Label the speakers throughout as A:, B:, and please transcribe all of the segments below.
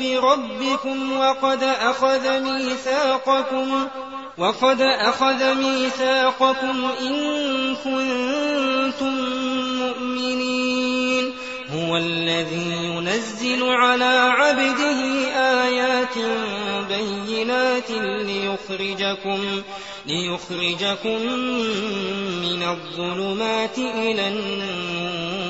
A: بربكم وقد أخذ ميثاقكم وقد أخذ ميثاقكم إن كنتم مؤمنين. هو الذي ينزل على عبده آيات بينات ليخرجكم ليخرجكم من الظلمات إلى النور.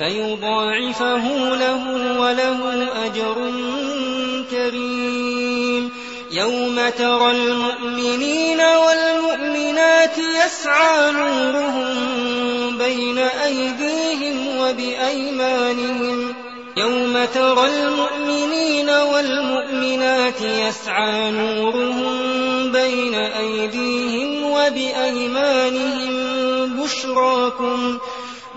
A: فيضاعفه له وله أجر كريم. يوم ترى المؤمنين والمؤمنات يسعى نورهم بين أيديهم وبأيمانهم. يوم ترى المؤمنين والمؤمنات يسعى نورهم بين أيديهم وبأيمانهم بشراكم.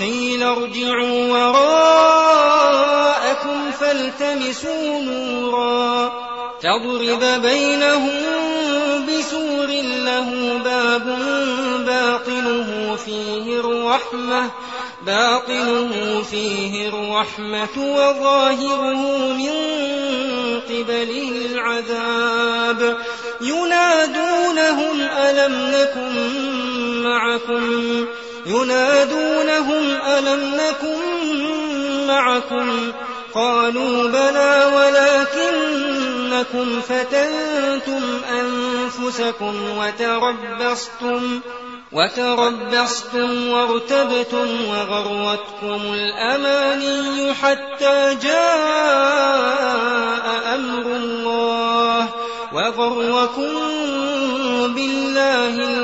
A: قيل ارجعوا وراءكم فالتمسوا نورا. تضرب بينهم بسور له باب باطنه فيه الرحمة باطنه فيه الرحمة وظاهره من قبله العذاب. ينادونهم ألم نكن معكم؟ ينادونهم ألم نكن معكم؟ قالوا بلى ولكنكم فتنتم أنفسكم وتربصتم وتربصتم وارتبتم وغرتكم الأماني حتى جاء أمر الله وغركم بالله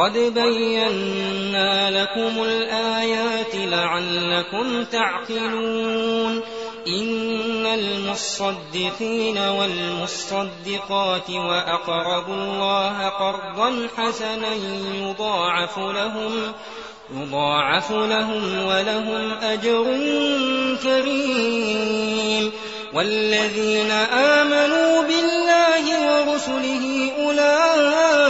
A: قد بينا لكم الآيات لعلكم تعقلون إن المصدقين والمصدقات وأقرضوا الله قرضا حسنا يضاعف لهم يضاعف لهم ولهم أجر كريم والذين آمنوا بالله ورسله أولئك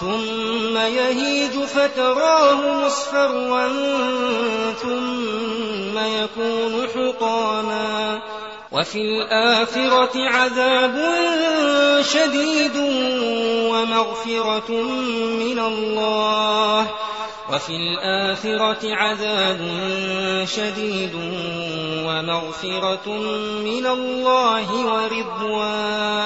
A: ثم يهيج فتراه مصفرا ثم يكون حطاما. وفي الآخرة عذاب شديد ومغفرة من الله. وفي الآخرة عذاب شديد ومغفرة من الله ورضوان.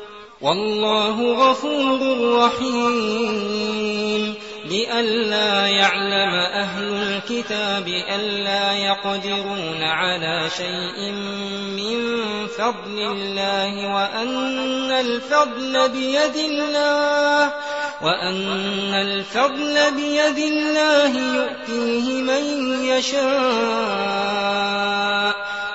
A: والله غفور رحيم. لئلا يعلم أهل الكتاب ألا يقدرون على شيء من فضل الله وأن الفضل بيد الله وأن الفضل بيد الله يؤتيه من يشاء.